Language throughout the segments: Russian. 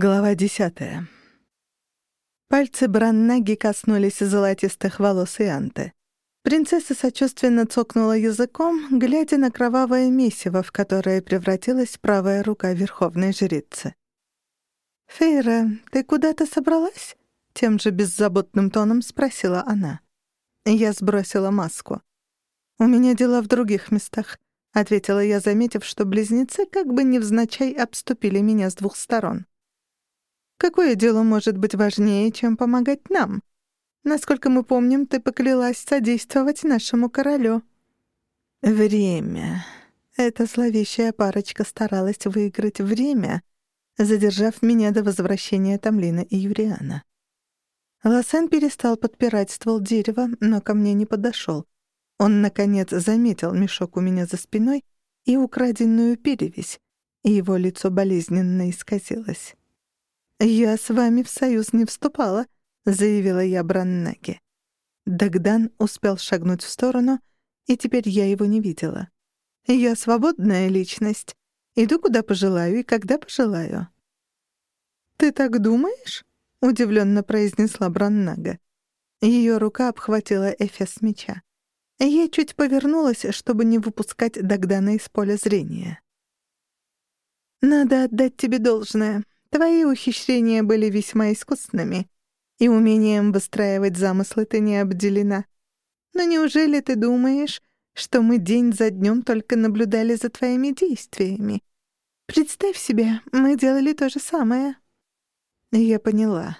Глава десятая. Пальцы Браннаги коснулись золотистых волос Ианты. Принцесса сочувственно цокнула языком, глядя на кровавое месиво, в которое превратилась правая рука верховной жрицы. «Фейра, ты куда-то собралась?» — тем же беззаботным тоном спросила она. Я сбросила маску. «У меня дела в других местах», — ответила я, заметив, что близнецы как бы невзначай обступили меня с двух сторон. Какое дело может быть важнее, чем помогать нам? Насколько мы помним, ты поклялась содействовать нашему королю». «Время». Эта зловещая парочка старалась выиграть время, задержав меня до возвращения Тамлина и Юриана. Лосен перестал подпирать ствол дерева, но ко мне не подошел. Он, наконец, заметил мешок у меня за спиной и украденную перевязь, и его лицо болезненно исказилось. «Я с вами в союз не вступала», — заявила я Браннаге. Дагдан успел шагнуть в сторону, и теперь я его не видела. «Я свободная личность. Иду, куда пожелаю и когда пожелаю». «Ты так думаешь?» — удивленно произнесла Браннага. Ее рука обхватила эфес меча. Я чуть повернулась, чтобы не выпускать Дагдана из поля зрения. «Надо отдать тебе должное. Твои ухищрения были весьма искусными, и умением выстраивать замыслы ты не обделена. Но неужели ты думаешь, что мы день за днем только наблюдали за твоими действиями? Представь себе, мы делали то же самое». Я поняла.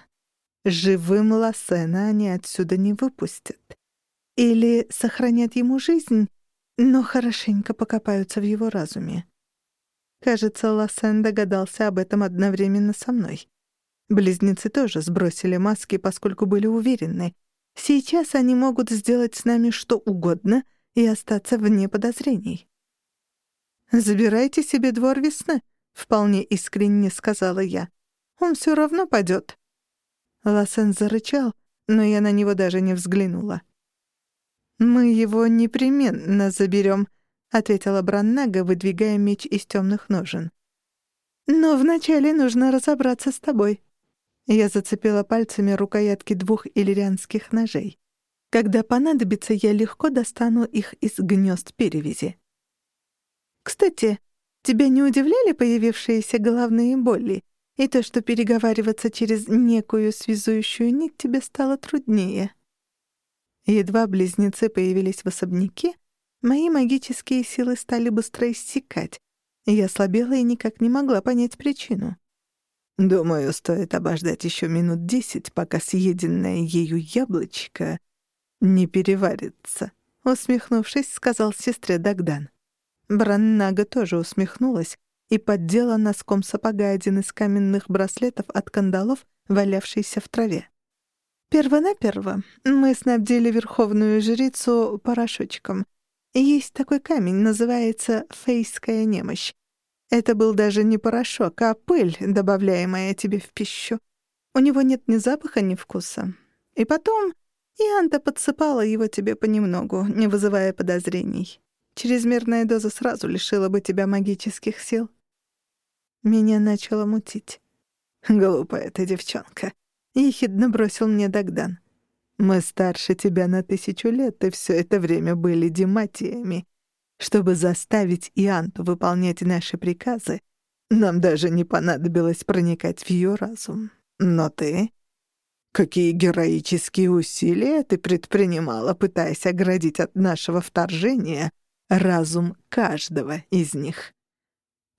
Живым Лассена они отсюда не выпустят. Или сохранят ему жизнь, но хорошенько покопаются в его разуме. Кажется, Лассен догадался об этом одновременно со мной. Близнецы тоже сбросили маски, поскольку были уверены. Сейчас они могут сделать с нами что угодно и остаться вне подозрений. «Забирайте себе двор весны», — вполне искренне сказала я. «Он все равно падет». Лассен зарычал, но я на него даже не взглянула. «Мы его непременно заберем», — ответила Браннага, выдвигая меч из темных ножен. «Но вначале нужно разобраться с тобой». Я зацепила пальцами рукоятки двух иллирианских ножей. Когда понадобится, я легко достану их из гнезд перевязи. «Кстати, тебя не удивляли появившиеся головные боли и то, что переговариваться через некую связующую нить тебе стало труднее?» Едва близнецы появились в особняке, Мои магические силы стали быстро иссякать. Я слабела и никак не могла понять причину. Думаю, стоит обождать еще минут десять, пока съеденное ею яблочко не переварится, усмехнувшись, сказал сестре Дагдан. Браннага тоже усмехнулась и поддела носком сапога один из каменных браслетов от кандалов, валявшийся в траве. Первонаперво мы снабдили верховную жрицу порошочком — есть такой камень, называется фейская немощь. Это был даже не порошок, а пыль, добавляемая тебе в пищу. У него нет ни запаха, ни вкуса. И потом Ианта подсыпала его тебе понемногу, не вызывая подозрений. Чрезмерная доза сразу лишила бы тебя магических сил. Меня начало мутить. «Глупая ты девчонка», — ехидно бросил мне Дагдан. Мы старше тебя на тысячу лет, и все это время были дематиями. Чтобы заставить Ианту выполнять наши приказы, нам даже не понадобилось проникать в ее разум. Но ты... Какие героические усилия ты предпринимала, пытаясь оградить от нашего вторжения разум каждого из них.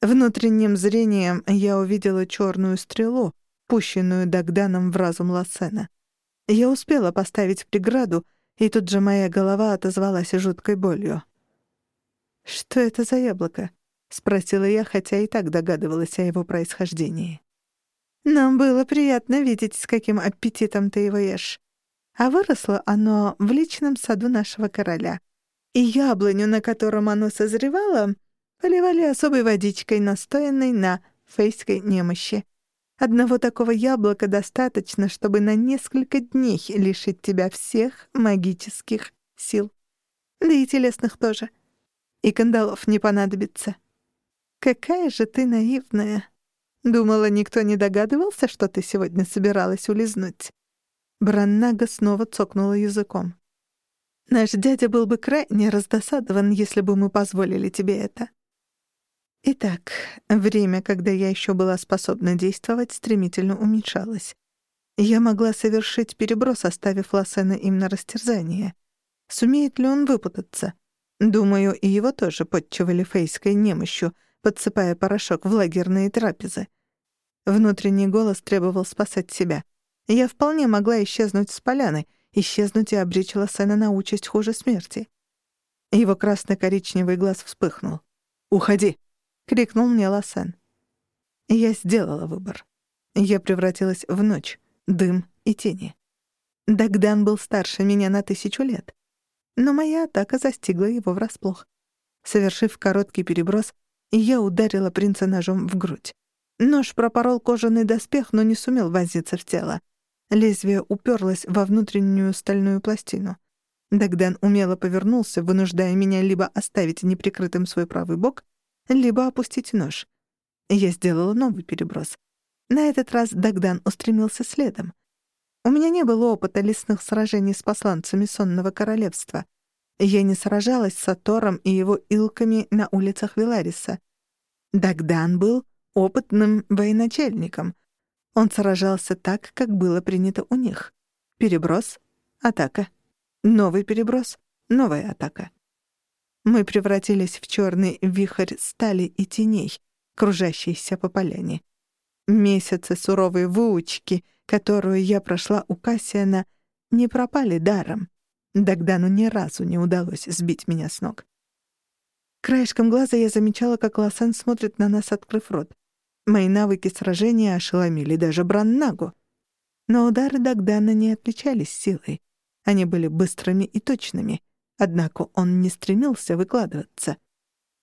Внутренним зрением я увидела черную стрелу, пущенную Дагданом в разум Лассена. Я успела поставить преграду, и тут же моя голова отозвалась жуткой болью. «Что это за яблоко?» — спросила я, хотя и так догадывалась о его происхождении. «Нам было приятно видеть, с каким аппетитом ты его ешь. А выросло оно в личном саду нашего короля. И яблоню, на котором оно созревало, поливали особой водичкой, настоянной на фейской немощи. Одного такого яблока достаточно, чтобы на несколько дней лишить тебя всех магических сил. Да и телесных тоже. И кандалов не понадобится. Какая же ты наивная. Думала, никто не догадывался, что ты сегодня собиралась улизнуть?» Браннага снова цокнула языком. «Наш дядя был бы крайне раздосадован, если бы мы позволили тебе это». Итак, время, когда я еще была способна действовать, стремительно уменьшалось. Я могла совершить переброс, оставив Лассена им на растерзание. Сумеет ли он выпутаться? Думаю, и его тоже подчивали фейской немощью, подсыпая порошок в лагерные трапезы. Внутренний голос требовал спасать себя. Я вполне могла исчезнуть с поляны, исчезнуть и обречь Лассена на участь хуже смерти. Его красно-коричневый глаз вспыхнул. «Уходи!» — крикнул мне Лассен. Я сделала выбор. Я превратилась в ночь, дым и тени. Дагдан был старше меня на тысячу лет но моя атака застигла его врасплох. Совершив короткий переброс, я ударила принца ножом в грудь. Нож пропорол кожаный доспех, но не сумел возиться в тело. Лезвие уперлось во внутреннюю стальную пластину. Дагдан умело повернулся, вынуждая меня либо оставить неприкрытым свой правый бок, либо опустить нож. Я сделала новый переброс. На этот раз Дагдан устремился следом. У меня не было опыта лесных сражений с посланцами Сонного Королевства. Я не сражалась с Атором и его илками на улицах Вилариса. Дагдан был опытным военачальником. Он сражался так, как было принято у них. Переброс, атака. Новый переброс, новая атака. Мы превратились в черный вихрь стали и теней, кружащийся по поляне. Месяцы суровой выучки — которую я прошла у Кассиана, не пропали даром. Дагдану ни разу не удалось сбить меня с ног. Краешком глаза я замечала, как Ласан смотрит на нас, открыв рот. Мои навыки сражения ошеломили даже Браннагу. Но удары Дагдана не отличались силой. Они были быстрыми и точными. Однако он не стремился выкладываться.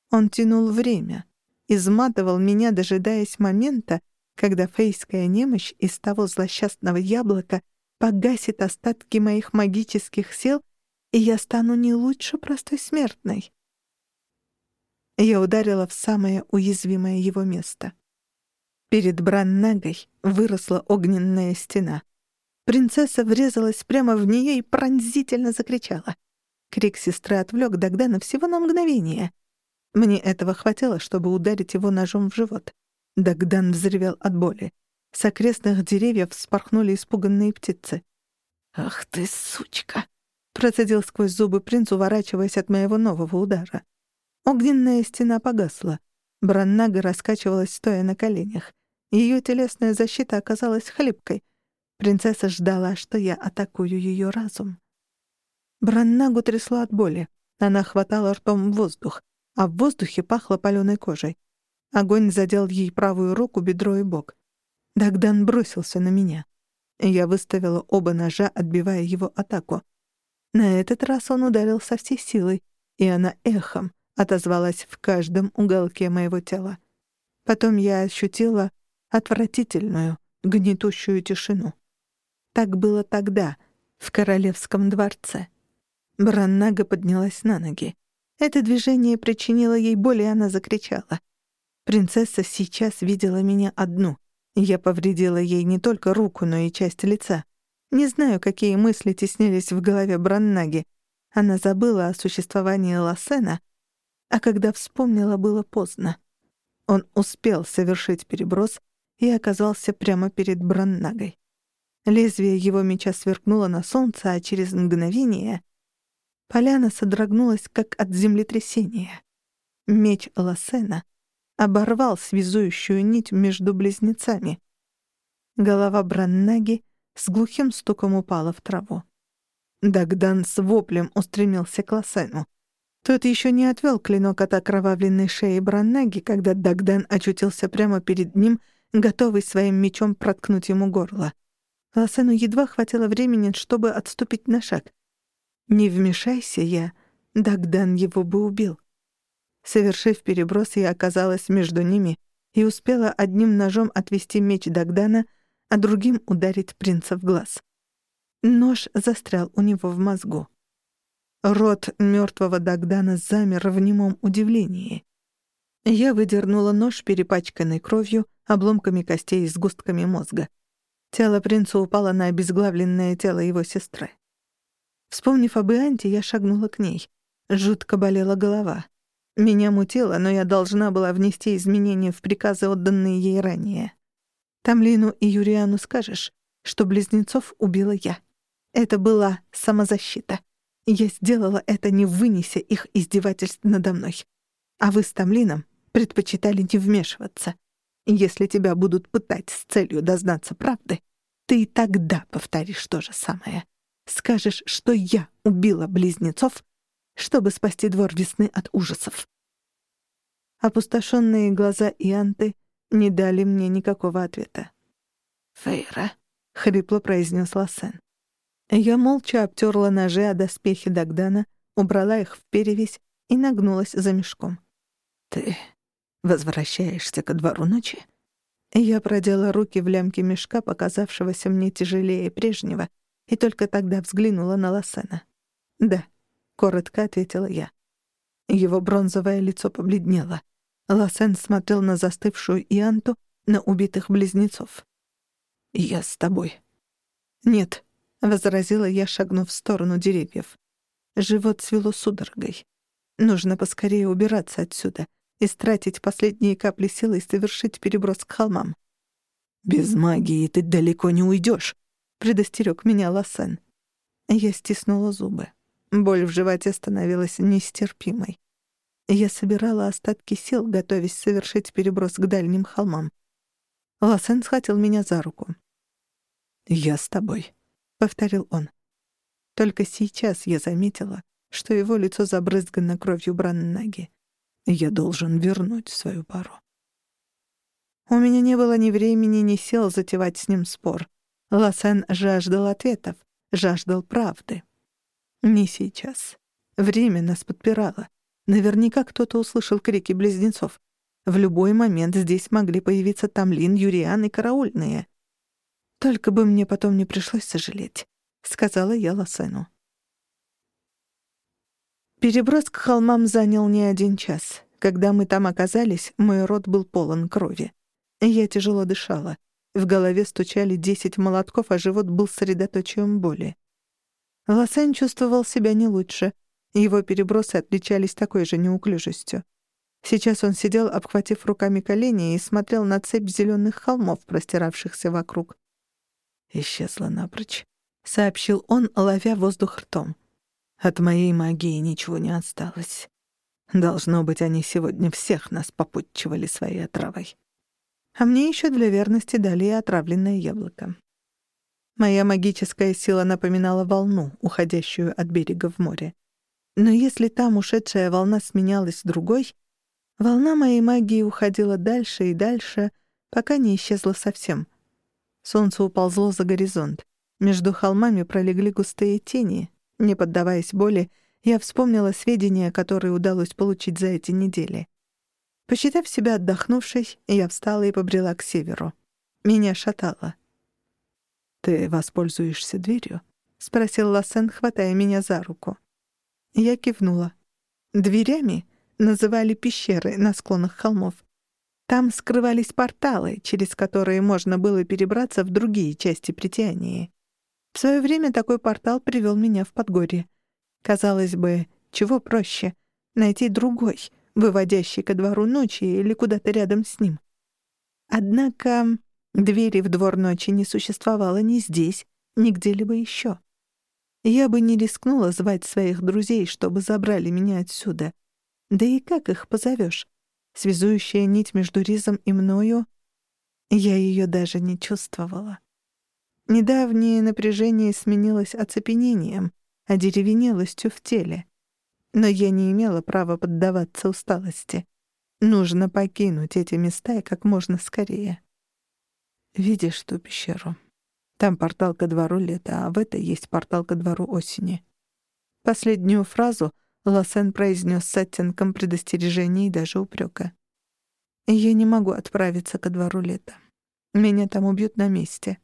Он тянул время, изматывал меня, дожидаясь момента, когда фейская немощь из того злосчастного яблока погасит остатки моих магических сил, и я стану не лучше простой смертной. Я ударила в самое уязвимое его место. Перед Браннагой выросла огненная стена. Принцесса врезалась прямо в нее и пронзительно закричала. Крик сестры отвлек Дагдана всего на мгновение. Мне этого хватило, чтобы ударить его ножом в живот. Дагдан взревел от боли. С окрестных деревьев вспорхнули испуганные птицы. «Ах ты, сучка!» — процедил сквозь зубы принц, уворачиваясь от моего нового удара. Огненная стена погасла. Браннага раскачивалась, стоя на коленях. Ее телесная защита оказалась хлипкой. Принцесса ждала, что я атакую ее разум. Браннагу трясло от боли. Она хватала ртом воздух, а в воздухе пахло палёной кожей. Огонь задел ей правую руку, бедро и бок. Дагдан бросился на меня. Я выставила оба ножа, отбивая его атаку. На этот раз он ударил со всей силой, и она эхом отозвалась в каждом уголке моего тела. Потом я ощутила отвратительную, гнетущую тишину. Так было тогда, в королевском дворце. Браннага поднялась на ноги. Это движение причинило ей боль, и она закричала. Принцесса сейчас видела меня одну. Я повредила ей не только руку, но и часть лица. Не знаю, какие мысли теснились в голове Браннаги. Она забыла о существовании Лассена, а когда вспомнила, было поздно. Он успел совершить переброс и оказался прямо перед Браннагой. Лезвие его меча сверкнуло на солнце, а через мгновение поляна содрогнулась, как от землетрясения. Меч Лассена — оборвал связующую нить между близнецами. Голова Браннаги с глухим стуком упала в траву. Дагдан с воплем устремился к Лосену. Тот еще не отвел клинок от окровавленной шеи Браннаги, когда Дагдан очутился прямо перед ним, готовый своим мечом проткнуть ему горло. Лосену едва хватило времени, чтобы отступить на шаг. «Не вмешайся я», Дагдан его бы убил. Совершив переброс, я оказалась между ними и успела одним ножом отвести меч Дагдана, а другим ударить принца в глаз. Нож застрял у него в мозгу. Рот мертвого Дагдана замер в немом удивлении. Я выдернула нож, перепачканный кровью, обломками костей и сгустками мозга. Тело принца упало на обезглавленное тело его сестры. Вспомнив об Ианте, я шагнула к ней. Жутко болела голова. Меня мутило, но я должна была внести изменения в приказы, отданные ей ранее. Тамлину и Юриану скажешь, что близнецов убила я. Это была самозащита. Я сделала это, не вынеся их издевательств надо мной. А вы с Тамлином предпочитали не вмешиваться. Если тебя будут пытать с целью дознаться правды, ты и тогда повторишь то же самое. Скажешь, что я убила близнецов, чтобы спасти двор весны от ужасов. Опустошенные глаза Ианты не дали мне никакого ответа. «Фейра», — хрипло произнес Лассен. Я молча обтерла ножи о доспехи Дагдана, убрала их в перевесь и нагнулась за мешком. «Ты возвращаешься ко двору ночи?» Я продела руки в лямки мешка, показавшегося мне тяжелее прежнего, и только тогда взглянула на Лассена. «Да», — коротко ответила я. Его бронзовое лицо побледнело. Лассен смотрел на застывшую Ианту, на убитых близнецов. «Я с тобой». «Нет», — возразила я, шагнув в сторону деревьев. Живот свело судорогой. Нужно поскорее убираться отсюда, истратить последние капли силы и совершить переброс к холмам. «Без магии ты далеко не уйдешь», — предостерег меня Лассен. Я стиснула зубы. Боль в животе становилась нестерпимой. Я собирала остатки сил, готовясь совершить переброс к дальним холмам. Лассен схватил меня за руку. «Я с тобой», — повторил он. Только сейчас я заметила, что его лицо забрызгано кровью Браннаги. Я должен вернуть свою пару. У меня не было ни времени, ни сил затевать с ним спор. Лассен жаждал ответов, жаждал правды. Не сейчас. Время нас подпирало. Наверняка кто-то услышал крики близнецов. В любой момент здесь могли появиться Тамлин, Юриан и караульные. «Только бы мне потом не пришлось сожалеть», — сказала я Лосену. Переброс к холмам занял не один час. Когда мы там оказались, мой рот был полон крови. Я тяжело дышала. В голове стучали десять молотков, а живот был средоточием боли. Лосен чувствовал себя не лучше. Его перебросы отличались такой же неуклюжестью. Сейчас он сидел, обхватив руками колени, и смотрел на цепь зеленых холмов, простиравшихся вокруг. «Исчезла напрочь», — сообщил он, ловя воздух ртом. «От моей магии ничего не осталось. Должно быть, они сегодня всех нас попутчивали своей отравой. А мне еще для верности дали и отравленное яблоко». Моя магическая сила напоминала волну, уходящую от берега в море. Но если там ушедшая волна сменялась другой, волна моей магии уходила дальше и дальше, пока не исчезла совсем — Солнце уползло за горизонт. Между холмами пролегли густые тени. Не поддаваясь боли, я вспомнила сведения, которые удалось получить за эти недели. Посчитав себя отдохнувшей, я встала и побрела к северу. Меня шатало. «Ты воспользуешься дверью?» — спросил Лассен, хватая меня за руку. Я кивнула. Дверями называли пещеры на склонах холмов. Там скрывались порталы, через которые можно было перебраться в другие части притянии. В свое время такой портал привел меня в Подгорье. Казалось бы, чего проще — найти другой, выводящий ко двору ночи или куда-то рядом с ним. Однако двери в двор ночи не существовало ни здесь, ни где-либо еще. Я бы не рискнула звать своих друзей, чтобы забрали меня отсюда. Да и как их позовешь? связующая нить между Ризом и мною, я ее даже не чувствовала. Недавнее напряжение сменилось оцепенением, одеревенелостью в теле. Но я не имела права поддаваться усталости. Нужно покинуть эти места и как можно скорее. Видишь ту пещеру? Там портал ко двору лета, а в этой есть портал ко двору осени. Последнюю фразу — Лосен произнес с оттенком предостережения и даже упрека. «Я не могу отправиться ко двору лета. Меня там убьют на месте».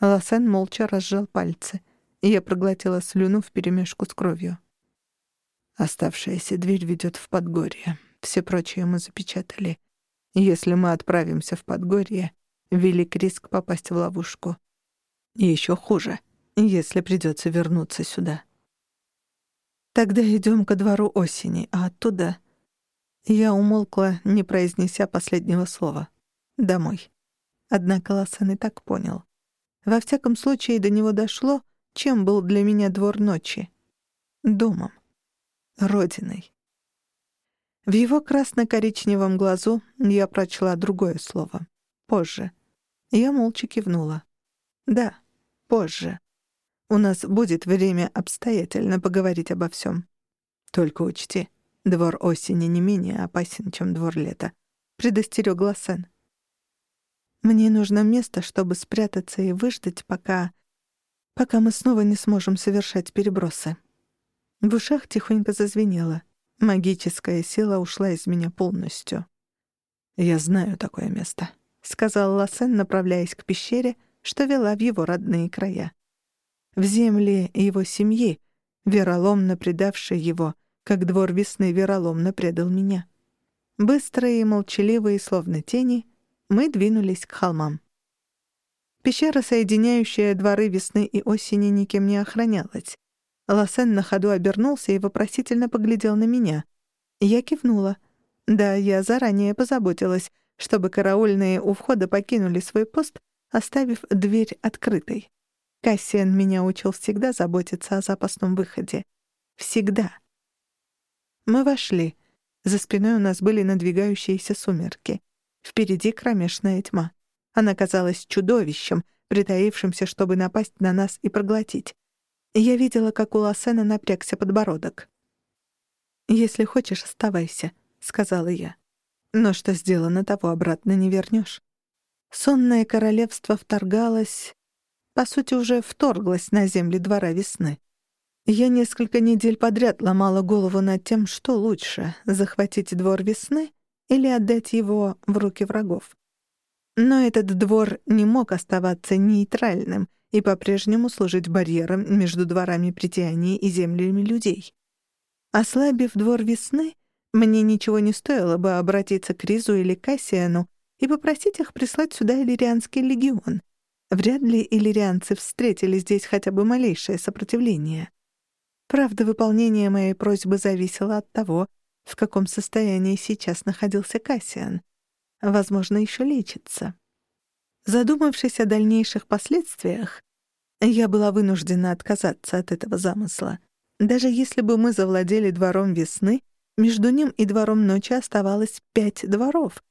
Лосен молча разжал пальцы, и я проглотила слюну вперемешку с кровью. «Оставшаяся дверь ведет в Подгорье. Все прочие мы запечатали. Если мы отправимся в Подгорье, велик риск попасть в ловушку. И еще хуже, если придется вернуться сюда. Тогда идем ко двору осени, а оттуда... Я умолкла, не произнеся последнего слова. Домой. Однако Лассен и так понял. Во всяком случае, до него дошло, чем был для меня двор ночи. Домом. Родиной. В его красно-коричневом глазу я прочла другое слово. Позже. Я молча кивнула. Да, позже. У нас будет время обстоятельно поговорить обо всем. Только учти, двор осени не менее опасен, чем двор лета. Предостерёг Лассен. Мне нужно место, чтобы спрятаться и выждать, пока... пока мы снова не сможем совершать перебросы. В ушах тихонько зазвенело. Магическая сила ушла из меня полностью. «Я знаю такое место», — сказал Лассен, направляясь к пещере, что вела в его родные края. В земли его семьи, вероломно предавшей его, как двор весны вероломно предал меня. Быстрые и молчаливые, словно тени, мы двинулись к холмам. Пещера, соединяющая дворы весны и осени, никем не охранялась. Лосен на ходу обернулся и вопросительно поглядел на меня. Я кивнула. Да, я заранее позаботилась, чтобы караульные у входа покинули свой пост, оставив дверь открытой. Кассиан меня учил всегда заботиться о запасном выходе. Всегда. Мы вошли. За спиной у нас были надвигающиеся сумерки. Впереди кромешная тьма. Она казалась чудовищем, притаившимся, чтобы напасть на нас и проглотить. Я видела, как у Лассена напрягся подбородок. «Если хочешь, оставайся», — сказала я. «Но что сделано, того обратно не вернешь. Сонное королевство вторгалось, по сути, уже вторглось на земли двора весны. Я несколько недель подряд ломала голову над тем, что лучше — захватить двор весны или отдать его в руки врагов. Но этот двор не мог оставаться нейтральным и по-прежнему служить барьером между дворами притяния и землями людей. Ослабив двор весны, мне ничего не стоило бы обратиться к Ризу или Кассиану и попросить их прислать сюда Иллирианский легион. Вряд ли иллирианцы встретили здесь хотя бы малейшее сопротивление. Правда, выполнение моей просьбы зависело от того, в каком состоянии сейчас находился Кассиан. Возможно, еще лечится. Задумавшись о дальнейших последствиях, я была вынуждена отказаться от этого замысла. Даже если бы мы завладели двором весны, между ним и двором ночи оставалось пять дворов.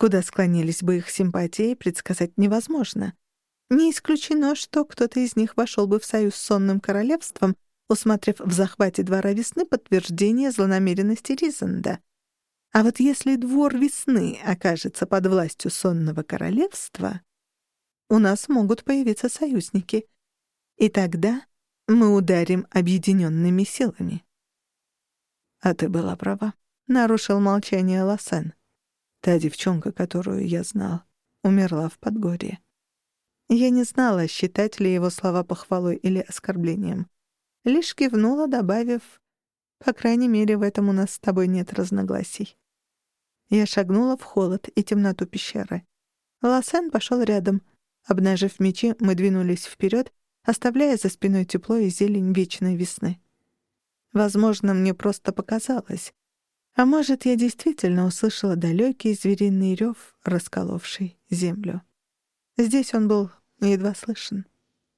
Куда склонились бы их симпатии, предсказать невозможно. Не исключено, что кто-то из них вошел бы в союз с сонным королевством усмотрев в захвате двора весны подтверждение злонамеренности Ризанда. А вот если двор весны окажется под властью сонного королевства, у нас могут появиться союзники. И тогда мы ударим объединенными силами. А ты была права. Нарушил молчание Лосен. Та девчонка, которую я знал, умерла в Подгорье. Я не знала, считать ли его слова похвалой или оскорблением лишь кивнула, добавив, «По крайней мере, в этом у нас с тобой нет разногласий». Я шагнула в холод и темноту пещеры. Лосен пошел рядом. Обнажив мечи, мы двинулись вперед, оставляя за спиной тепло и зелень вечной весны. Возможно, мне просто показалось. А может, я действительно услышала далекий звериный рев, расколовший землю. Здесь он был едва слышен.